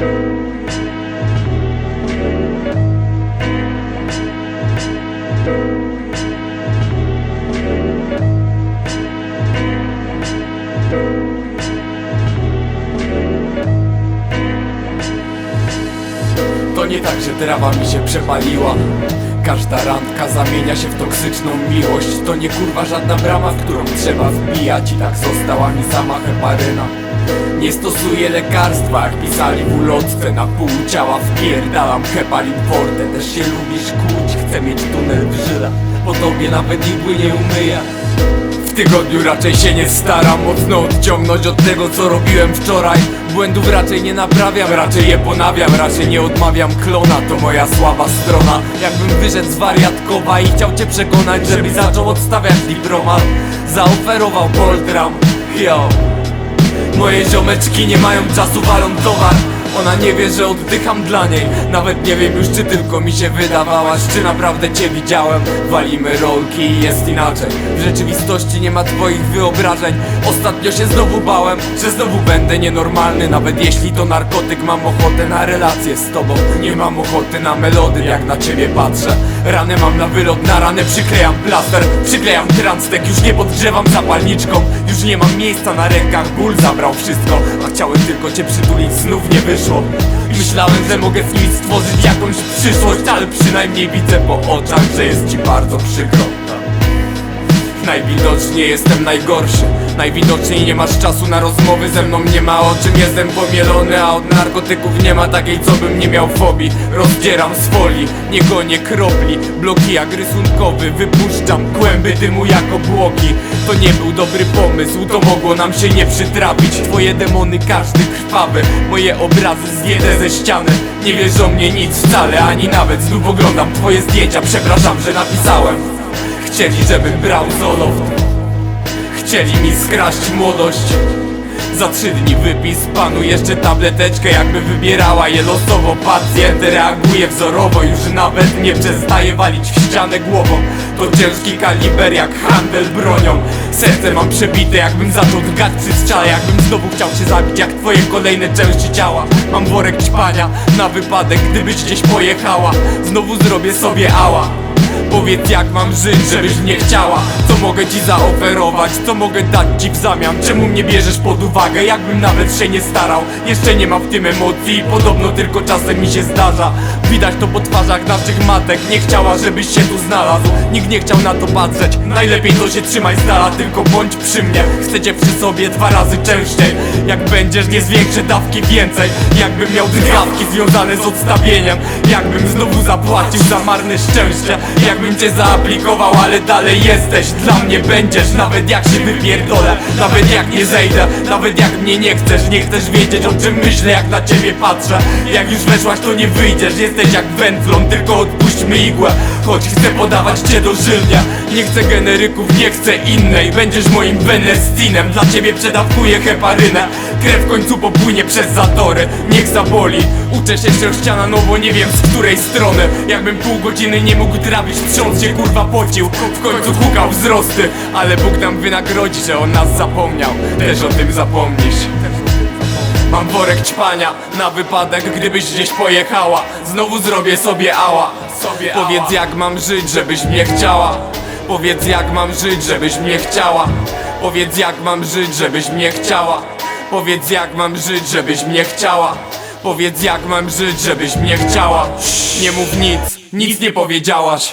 To nie tak, że trawa mi się przepaliła. Każda randka zamienia się w toksyczną miłość. To nie kurwa żadna brama, w którą trzeba wbijać. I tak została mi sama heparyna Nie stosuję lekarstwa, jak pisali w ulotce. Na pół ciała wpierdalam heparin forte Też się lubisz kłuć, chcę mieć tunel w żyle Po tobie nawet igły nie umyję. W tygodniu raczej się nie staram mocno odciągnąć od tego co robiłem wczoraj. Błędów raczej nie naprawiam, raczej je ponawiam Raczej nie odmawiam klona, to moja słaba strona. Jakbym wyszedł z wariatkowa i chciał cię przekonać Żebyś zaczął odstawiać diplomat Zaoferował Poltram, yo Moje ziomeczki nie mają czasu, walą towar Ona nie wie, że oddycham dla niej. Nawet nie wiem już, czy tylko mi się wydawałaś Czy naprawdę cię widziałem. Walimy rolki i jest inaczej. W rzeczywistości nie ma twoich wyobrażeń. Ostatnio się znowu bałem, że znowu będę nienormalny. Nawet jeśli to narkotyk, mam ochotę na relacje z tobą. Nie mam ochoty na melody, jak na ciebie patrzę. Ranę mam na wylot, na ranę przyklejam plaster. Przyklejam transtek, już nie podgrzewam zapalniczką. Już nie mam miejsca na rękach, ból zabrał wszystko. A chciałem tylko cię przytulić, znów nie wyszło Myślałem, że mogę z nimi stworzyć jakąś przyszłość Ale przynajmniej widzę po oczach, że jest ci bardzo przykro Najwidoczniej jestem najgorszy. Najwidoczniej nie masz czasu na rozmowy ze mną Nie ma o czym. Jestem pomielony A od narkotyków nie ma takiej co bym nie miał fobii. Rozdzieram z folii, nie gonię kropli. Bloki jak rysunkowy Wypuszczam kłęby dymu jako błoki. To nie był dobry pomysł To mogło nam się nie przytrafić. Twoje demony każdy krwawy Moje obrazy zjedę ze ściany. Nie wiesz o mnie nic wcale Ani nawet znów oglądam. Twoje zdjęcia Przepraszam, że napisałem Chcieli, żebym brał zoloft Chcieli mi skraść młodość. Za trzy dni wypis panu jeszcze tableteczkę Jakby wybierała je losowo. Pacjent reaguje wzorowo Już nawet nie przestaje walić w ścianę głową. To ciężki kaliber jak handel bronią. Serce mam przebite jakbym zaczął drgać przy Jakbym znowu chciał się zabić jak twoje kolejne części ciała. Mam worek ćpania na wypadek gdybyś gdzieś pojechała. Znowu zrobię sobie ała Powiedz jak mam żyć, żebyś mnie chciała? Co mogę ci zaoferować, co mogę dać ci w zamian? Czemu mnie bierzesz pod uwagę, jakbym nawet się nie starał. Jeszcze nie ma w tym emocji. Podobno tylko czasem mi się zdarza. Widać to po twarzach naszych matek. Nie chciała, żebyś się tu znalazł. Nikt nie chciał na to patrzeć. Najlepiej to się trzymaj z dala, tylko bądź przy mnie. Chcę cię przy sobie dwa razy częściej. Jak będziesz, nie zwiększę dawki więcej. Jakbym miał drgawki związane z odstawieniem. Jakbym znowu zapłacił za marne szczęście Jakbym cię zaaplikował, ale dalej jesteś. Dla mnie będziesz, nawet jak się wypierdolę. Nawet jak nie zejdę, nawet jak mnie nie chcesz. Nie chcesz wiedzieć o czym myślę, jak na ciebie patrzę. Jak już weszłaś, to nie wyjdziesz. Jesteś jak wędlon, tylko odpuśćmy igłę. Choć chcę podawać cię do żylnia Nie chcę generyków, nie chcę innej. Będziesz moim Benestinem Dla ciebie przedawkuję heparynę. Krew w końcu popłynie przez zatory. Niech zaboli. Uczę się sześciana, no bo nie wiem z której strony. Jakbym pół godziny nie mógł trawić Trząs się kurwa pocił. W końcu hukał wzrosty. Ale Bóg nam wynagrodzi, że o nas zapomniał. Też o tym zapomnisz. Mam worek ćpania na wypadek, gdybyś gdzieś pojechała. Znowu zrobię sobie ała. Sobie Powiedz jak mam żyć, żebyś mnie chciała. Powiedz jak mam żyć, żebyś mnie chciała. Powiedz jak mam żyć, żebyś mnie chciała. Powiedz jak mam żyć, żebyś mnie chciała. Powiedz jak mam żyć, żebyś mnie chciała. Nie mów nic, nic nie powiedziałaś